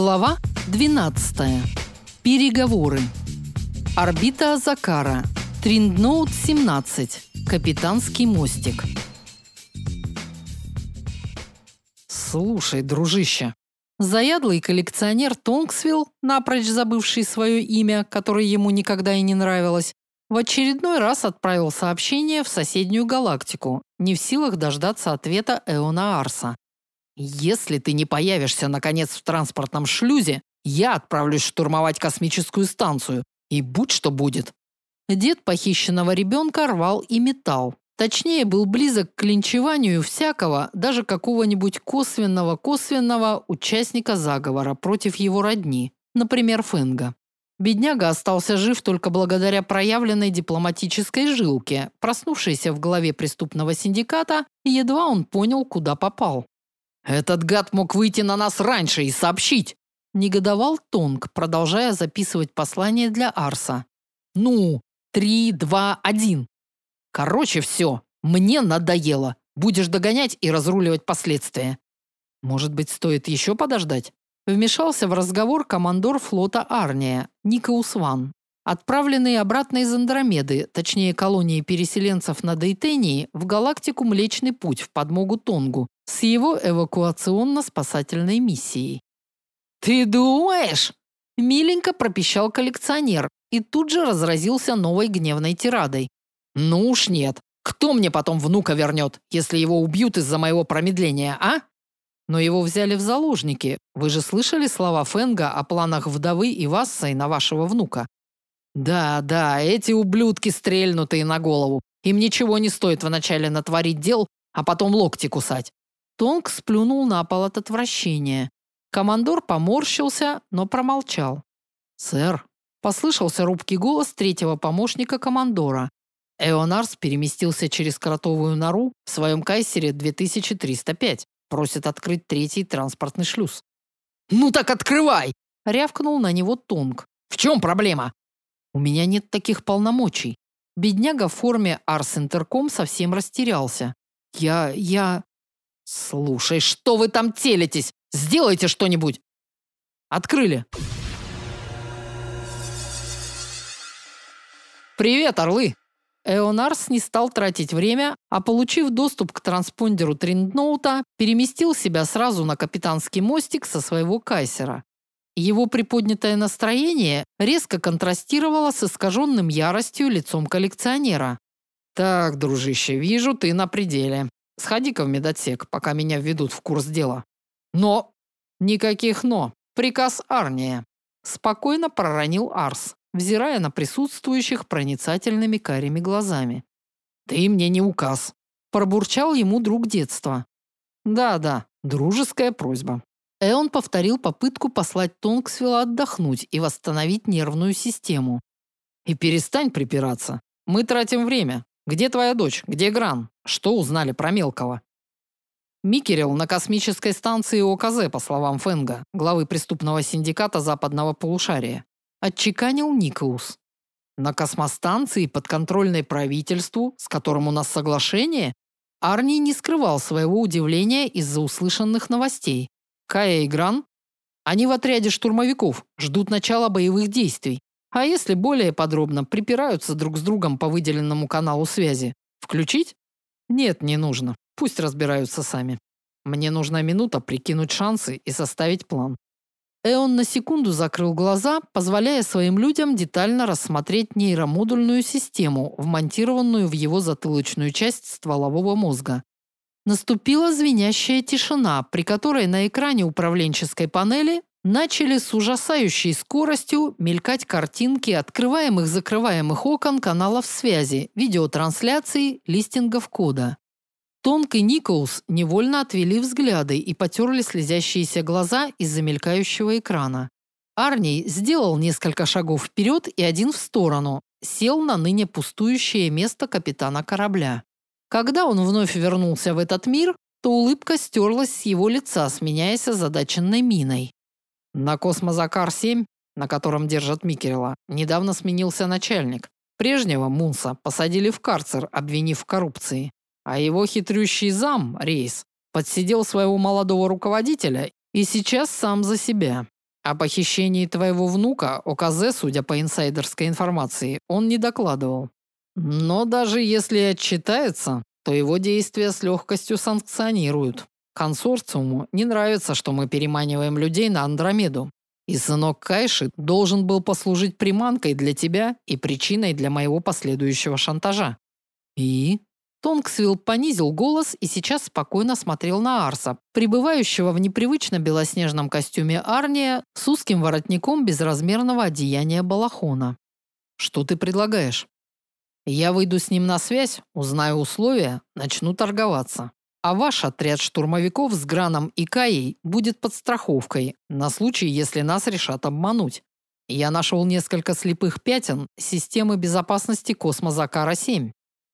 Глава 12. Переговоры. Орбита Закара. Триндноут 17. Капитанский мостик. Слушай, дружище, заядлый коллекционер Тонгсвилл, напрочь забывший свое имя, которое ему никогда и не нравилось, в очередной раз отправил сообщение в соседнюю галактику, не в силах дождаться ответа Эона Арса. Если ты не появишься наконец в транспортном шлюзе, я отправлюсь штурмовать космическую станцию, и будь что будет. Дед похищенного ребенка рвал и металл. Точнее, был близок к линчеванию всякого, даже какого-нибудь косвенного-косвенного участника заговора против его родни, например, Фенга. Бедняга остался жив только благодаря проявленной дипломатической жилке, проснувшейся в голове преступного синдиката, и едва он понял, куда попал. Этот гад мог выйти на нас раньше и сообщить, негодовал Тонг, продолжая записывать послание для Арса. Ну, три, два, один. Короче, все. Мне надоело. Будешь догонять и разруливать последствия. Может быть, стоит еще подождать? Вмешался в разговор командор флота Арния, Никаус Ван. Отправленный обратно из Андромеды, точнее колонии переселенцев на Дейтении, в галактику Млечный Путь в подмогу Тонгу с его эвакуационно-спасательной миссией. «Ты думаешь?» – миленько пропищал коллекционер и тут же разразился новой гневной тирадой. «Ну уж нет. Кто мне потом внука вернет, если его убьют из-за моего промедления, а?» Но его взяли в заложники. Вы же слышали слова Фенга о планах вдовы и Вассой на вашего внука? Да, да, эти ублюдки стрельнутые на голову. Им ничего не стоит вначале натворить дел, а потом локти кусать. Тонг сплюнул на пол от отвращения. Командор поморщился, но промолчал. «Сэр», – послышался рубкий голос третьего помощника командора. Эонарс переместился через кротовую нору в своем кайсере 2305. Просит открыть третий транспортный шлюз. «Ну так открывай!» – рявкнул на него Тонг. «В чем проблема? У меня нет таких полномочий. Бедняга в форме Арс Интерком совсем растерялся. Я я Слушай, что вы там телитесь? Сделайте что-нибудь. Открыли. Привет, орлы. Эонарс не стал тратить время, а получив доступ к транспондеру Триндноута, переместил себя сразу на капитанский мостик со своего кайсера. Его приподнятое настроение резко контрастировало с искаженным яростью лицом коллекционера. Так, дружище, вижу, ты на пределе. Сходи-ка в медотсек, пока меня введут в курс дела. Но никаких но. Приказ Арния. Спокойно проронил Арс, взирая на присутствующих проницательными карими глазами. Ты мне не указ, пробурчал ему друг детства. Да-да, дружеская просьба. Эон повторил попытку послать Тонгсвилла отдохнуть и восстановить нервную систему. И перестань припираться. Мы тратим время. Где твоя дочь? Где Гран? Что узнали про мелкого? Микерил на космической станции ОКЗ, по словам Фенга, главы преступного синдиката западного полушария. Отчеканил Никаус. На космостанции, подконтрольной правительству, с которым у нас соглашение, Арни не скрывал своего удивления из-за услышанных новостей. Кая и Гран, они в отряде штурмовиков, ждут начала боевых действий. А если более подробно, припираются друг с другом по выделенному каналу связи. Включить? Нет, не нужно. Пусть разбираются сами. Мне нужна минута прикинуть шансы и составить план. Эон на секунду закрыл глаза, позволяя своим людям детально рассмотреть нейромодульную систему, вмонтированную в его затылочную часть стволового мозга. Наступила звенящая тишина, при которой на экране управленческой панели начали с ужасающей скоростью мелькать картинки открываемых-закрываемых окон каналов связи, видеотрансляций, листингов кода. Тонк и Николс невольно отвели взгляды и потерли слезящиеся глаза из-за мелькающего экрана. Арний сделал несколько шагов вперед и один в сторону, сел на ныне пустующее место капитана корабля. Когда он вновь вернулся в этот мир, то улыбка стерлась с его лица, сменяясь озадаченной миной. На Космозакар-7, на котором держат Микерела, недавно сменился начальник. Прежнего Мунса посадили в карцер, обвинив в коррупции. А его хитрющий зам, Рейс, подсидел своего молодого руководителя и сейчас сам за себя. О похищении твоего внука ОКЗ, судя по инсайдерской информации, он не докладывал. Но даже если отчитается, то его действия с легкостью санкционируют. Консорциуму не нравится, что мы переманиваем людей на Андромеду. И сынок Кайши должен был послужить приманкой для тебя и причиной для моего последующего шантажа. И Тонксвилл понизил голос и сейчас спокойно смотрел на Арса, пребывающего в непривычно белоснежном костюме Арния с узким воротником безразмерного одеяния балахона. Что ты предлагаешь? Я выйду с ним на связь, узнаю условия, начну торговаться. А ваш отряд штурмовиков с Граном и Каей будет подстраховкой на случай, если нас решат обмануть. Я нашел несколько слепых пятен системы безопасности Космозакара-7.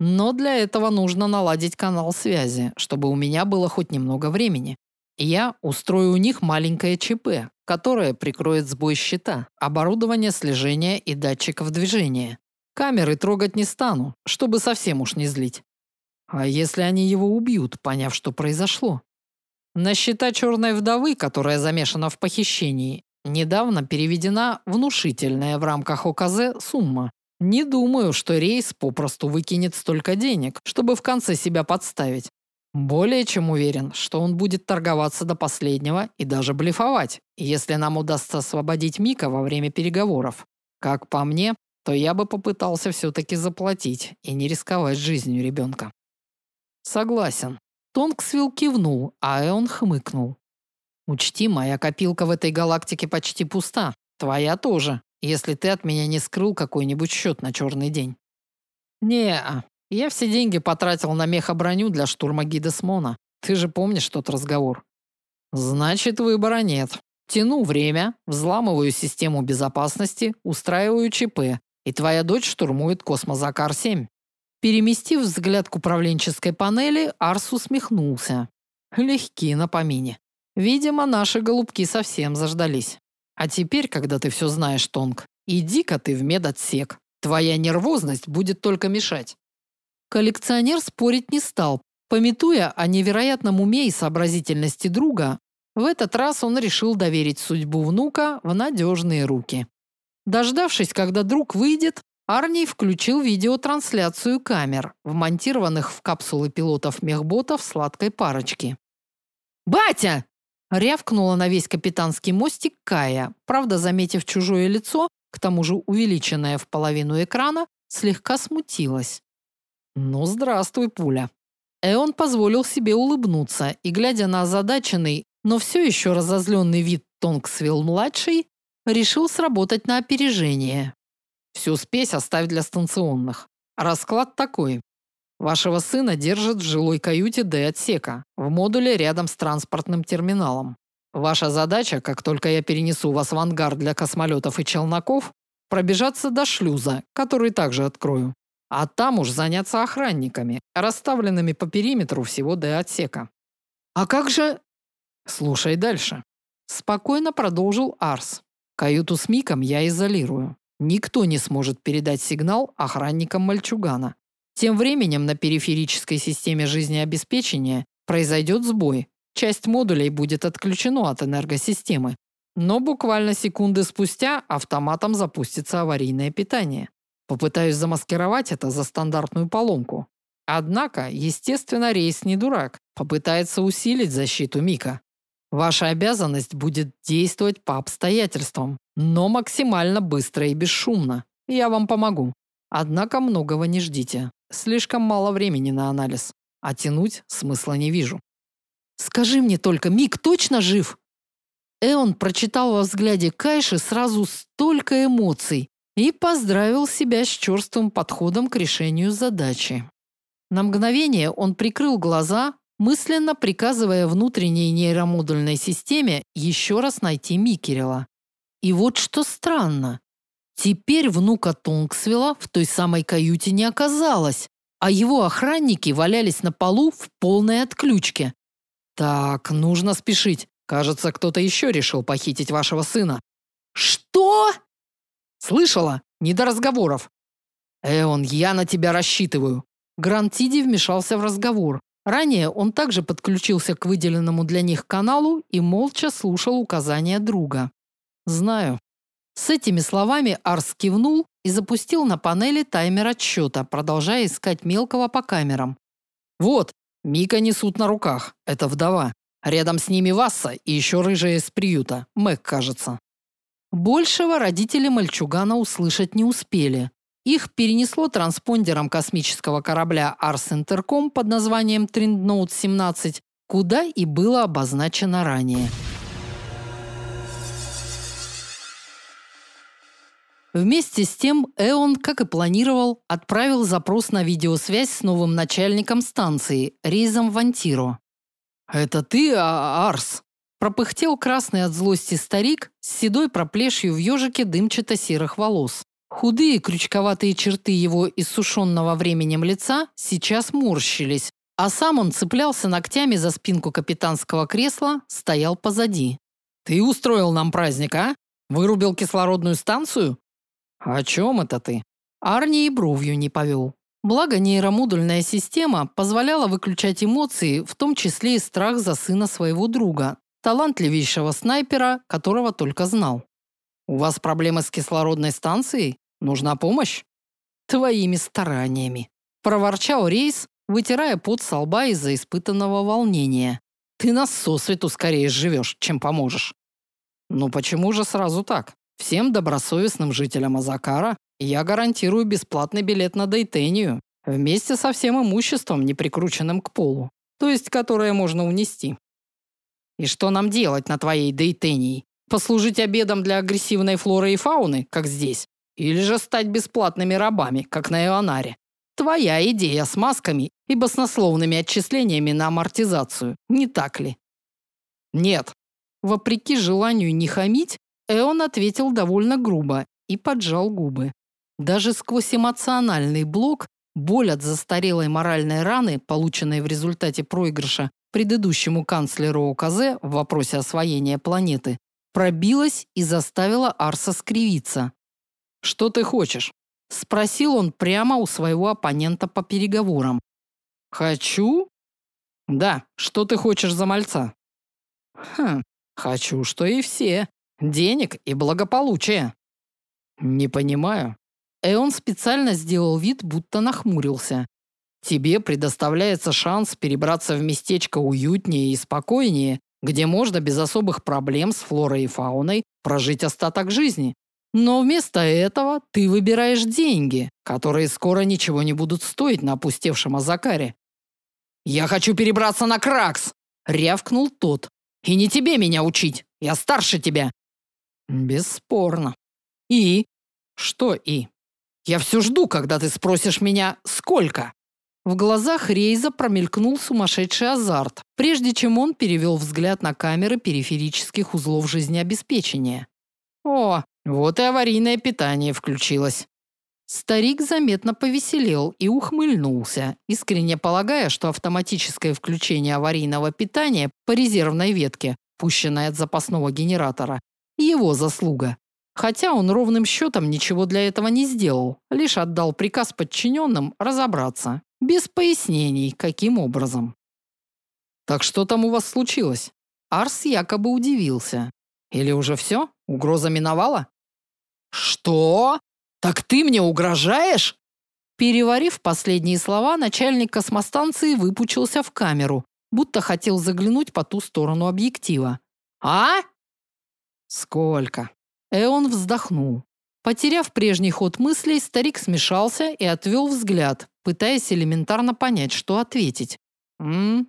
Но для этого нужно наладить канал связи, чтобы у меня было хоть немного времени. Я устрою у них маленькое ЧП, которое прикроет сбой щита, оборудование слежения и датчиков движения. Камеры трогать не стану, чтобы совсем уж не злить. А если они его убьют, поняв, что произошло? На счета черной вдовы, которая замешана в похищении, недавно переведена внушительная в рамках ОКЗ сумма. Не думаю, что рейс попросту выкинет столько денег, чтобы в конце себя подставить. Более чем уверен, что он будет торговаться до последнего и даже блефовать, если нам удастся освободить Мика во время переговоров. Как по мне, то я бы попытался все-таки заплатить и не рисковать жизнью ребенка. Согласен. Тонгсвилл кивнул, а Эон хмыкнул. Учти, моя копилка в этой галактике почти пуста. Твоя тоже если ты от меня не скрыл какой-нибудь счет на черный день. не я все деньги потратил на мехоброню для штурма Гидесмона. Ты же помнишь тот разговор. Значит, выбора нет. Тяну время, взламываю систему безопасности, устраиваю ЧП, и твоя дочь штурмует Космозакар-7. Переместив взгляд к управленческой панели, Арс усмехнулся. Легки на помине. Видимо, наши голубки совсем заждались. А теперь, когда ты все знаешь, Тонг, иди-ка ты в медотсек. Твоя нервозность будет только мешать. Коллекционер спорить не стал. Памятуя о невероятном уме и сообразительности друга, в этот раз он решил доверить судьбу внука в надежные руки. Дождавшись, когда друг выйдет, Арний включил видеотрансляцию камер, вмонтированных в капсулы пилотов мехботов сладкой парочки. «Батя!» Рявкнула на весь капитанский мостик Кая, правда, заметив чужое лицо, к тому же увеличенное в половину экрана, слегка смутилась. «Ну, здравствуй, пуля». Эон позволил себе улыбнуться и, глядя на озадаченный, но все еще разозленный вид Тонгсвилл-младший, решил сработать на опережение. Всю спесь оставь для станционных. Расклад такой. Вашего сына держат в жилой каюте Д-отсека, в модуле рядом с транспортным терминалом. Ваша задача, как только я перенесу вас в ангар для космолетов и челноков, пробежаться до шлюза, который также открою. А там уж заняться охранниками, расставленными по периметру всего Д-отсека. А как же... Слушай дальше. Спокойно продолжил Арс. Каюту с Миком я изолирую. Никто не сможет передать сигнал охранникам мальчугана. Тем временем на периферической системе жизнеобеспечения произойдет сбой. Часть модулей будет отключено от энергосистемы. Но буквально секунды спустя автоматом запустится аварийное питание. Попытаюсь замаскировать это за стандартную поломку. Однако, естественно, рейс не дурак. Попытается усилить защиту Мика. Ваша обязанность будет действовать по обстоятельствам, но максимально быстро и бесшумно. Я вам помогу. Однако многого не ждите. Слишком мало времени на анализ, а тянуть смысла не вижу. Скажи мне только, Мик точно жив? Эон прочитал во взгляде Кайши сразу столько эмоций и поздравил себя с черствым подходом к решению задачи. На мгновение он прикрыл глаза, мысленно приказывая внутренней нейромодульной системе еще раз найти Микерела. И вот что странно. Теперь внука Тонгсвилла в той самой каюте не оказалось, а его охранники валялись на полу в полной отключке. Так, нужно спешить. Кажется, кто-то еще решил похитить вашего сына. Что? Слышала? Не до разговоров. Эон, я на тебя рассчитываю. Грантиди вмешался в разговор. Ранее он также подключился к выделенному для них каналу и молча слушал указания друга. Знаю. С этими словами Арс кивнул и запустил на панели таймер отсчета, продолжая искать мелкого по камерам. Вот, Мика несут на руках. Это вдова. Рядом с ними Васса и еще рыжая из приюта. Мэг, кажется. Большего родители мальчугана услышать не успели. Их перенесло транспондером космического корабля Арс Интерком под названием Триндноут 17, куда и было обозначено ранее. Вместе с тем Эон, как и планировал, отправил запрос на видеосвязь с новым начальником станции, Рейзом Вантиро. «Это ты, а Арс?» Пропыхтел красный от злости старик с седой проплешью в ежике дымчато-серых волос. Худые крючковатые черты его иссушенного временем лица сейчас морщились, а сам он цеплялся ногтями за спинку капитанского кресла, стоял позади. «Ты устроил нам праздник, а? Вырубил кислородную станцию?» «О чем это ты?» Арни и бровью не повел. Благо нейромодульная система позволяла выключать эмоции, в том числе и страх за сына своего друга, талантливейшего снайпера, которого только знал. У вас проблемы с кислородной станцией? Нужна помощь? Твоими стараниями, проворчал Рейс, вытирая пот со лба из-за испытанного волнения. Ты нас сосвету скорее живешь, чем поможешь. Ну почему же сразу так? Всем добросовестным жителям Азакара я гарантирую бесплатный билет на Дейтению вместе со всем имуществом, не прикрученным к полу, то есть которое можно унести. И что нам делать на твоей Дейтении? Послужить обедом для агрессивной флоры и фауны, как здесь? Или же стать бесплатными рабами, как на Ионаре? Твоя идея с масками и баснословными отчислениями на амортизацию, не так ли? Нет. Вопреки желанию не хамить, Эон ответил довольно грубо и поджал губы. Даже сквозь эмоциональный блок боль от застарелой моральной раны, полученной в результате проигрыша предыдущему канцлеру ОКЗ в вопросе освоения планеты, пробилась и заставила Арса скривиться. «Что ты хочешь?» – спросил он прямо у своего оппонента по переговорам. «Хочу?» «Да, что ты хочешь за мальца?» «Хм, хочу, что и все. Денег и благополучие». «Не понимаю». Эон специально сделал вид, будто нахмурился. «Тебе предоставляется шанс перебраться в местечко уютнее и спокойнее, где можно без особых проблем с флорой и фауной прожить остаток жизни. Но вместо этого ты выбираешь деньги, которые скоро ничего не будут стоить на опустевшем Азакаре. «Я хочу перебраться на Кракс!» – рявкнул тот. «И не тебе меня учить! Я старше тебя!» «Бесспорно. И?» «Что и?» «Я все жду, когда ты спросишь меня, сколько?» В глазах Рейза промелькнул сумасшедший азарт, прежде чем он перевел взгляд на камеры периферических узлов жизнеобеспечения. О, вот и аварийное питание включилось. Старик заметно повеселел и ухмыльнулся, искренне полагая, что автоматическое включение аварийного питания по резервной ветке, пущенной от запасного генератора, его заслуга. Хотя он ровным счетом ничего для этого не сделал, лишь отдал приказ подчиненным разобраться, без пояснений, каким образом. Так что там у вас случилось? Арс якобы удивился. Или уже все? Угроза миновала? Что? Так ты мне угрожаешь? Переварив последние слова, начальник космостанции выпучился в камеру, будто хотел заглянуть по ту сторону объектива. А? Сколько? Эон вздохнул. Потеряв прежний ход мыслей, старик смешался и отвел взгляд, пытаясь элементарно понять, что ответить. «М?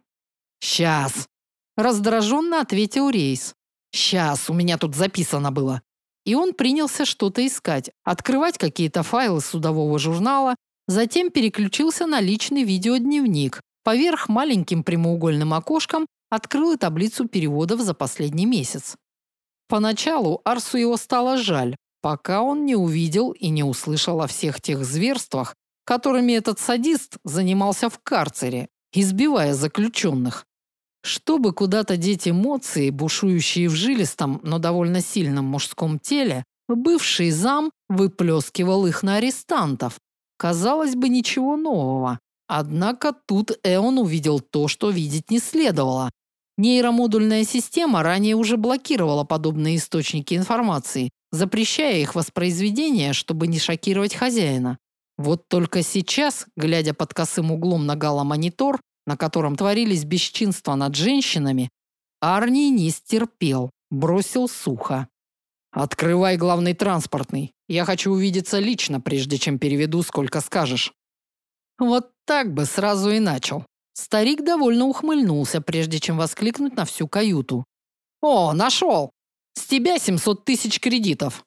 Сейчас!» Раздраженно ответил Рейс. «Сейчас, у меня тут записано было». И он принялся что-то искать, открывать какие-то файлы судового журнала, затем переключился на личный видеодневник. Поверх маленьким прямоугольным окошком открыл и таблицу переводов за последний месяц. Поначалу Арсу его стало жаль, пока он не увидел и не услышал о всех тех зверствах, которыми этот садист занимался в карцере, избивая заключенных. Чтобы куда-то деть эмоции, бушующие в жилистом, но довольно сильном мужском теле, бывший зам выплескивал их на арестантов. Казалось бы, ничего нового. Однако тут Эон увидел то, что видеть не следовало. Нейромодульная система ранее уже блокировала подобные источники информации, запрещая их воспроизведение, чтобы не шокировать хозяина. Вот только сейчас, глядя под косым углом на галомонитор, на котором творились бесчинства над женщинами, Арни не стерпел, бросил сухо. «Открывай главный транспортный. Я хочу увидеться лично, прежде чем переведу, сколько скажешь». Вот так бы сразу и начал. Старик довольно ухмыльнулся, прежде чем воскликнуть на всю каюту. «О, нашел! С тебя 700 тысяч кредитов!»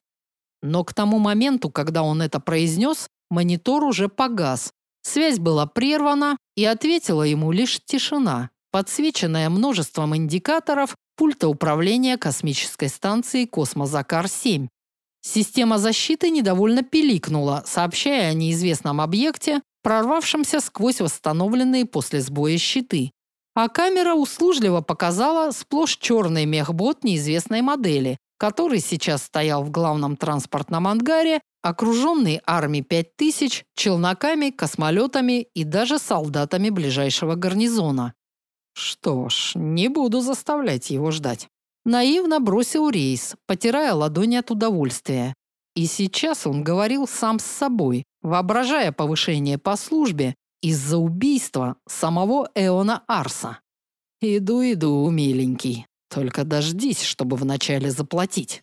Но к тому моменту, когда он это произнес, монитор уже погас. Связь была прервана, и ответила ему лишь тишина, подсвеченная множеством индикаторов пульта управления космической станции Космозакар-7. Система защиты недовольно пиликнула, сообщая о неизвестном объекте, прорвавшемся сквозь восстановленные после сбоя щиты. А камера услужливо показала сплошь черный мехбот неизвестной модели, который сейчас стоял в главном транспортном ангаре, окруженный армией 5000, челноками, космолетами и даже солдатами ближайшего гарнизона. Что ж, не буду заставлять его ждать. Наивно бросил рейс, потирая ладони от удовольствия. И сейчас он говорил сам с собой, воображая повышение по службе из-за убийства самого Эона Арса. «Иду, иду, миленький. Только дождись, чтобы вначале заплатить».